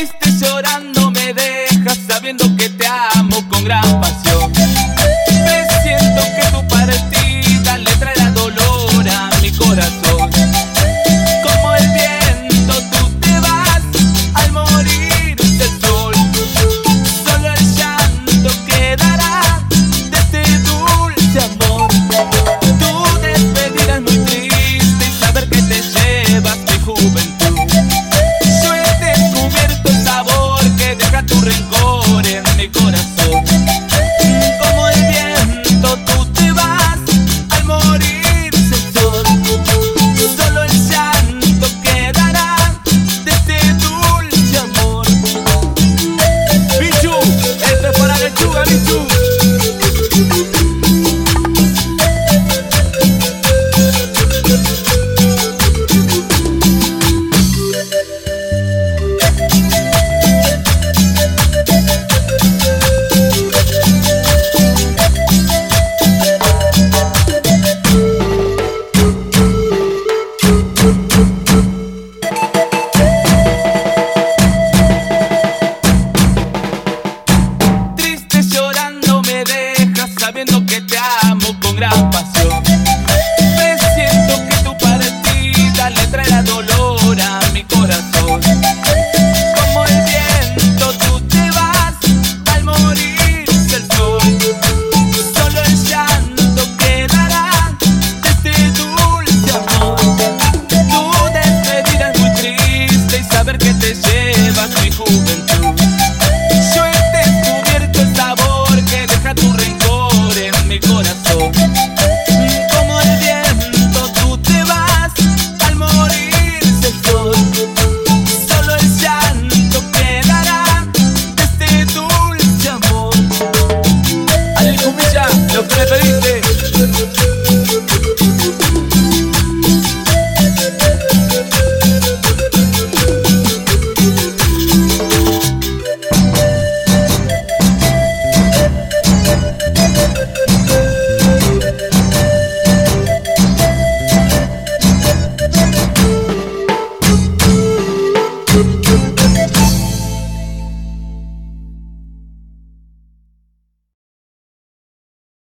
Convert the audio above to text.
triste llorando me dejas sabiendo que te amo con gran pasión. corazón.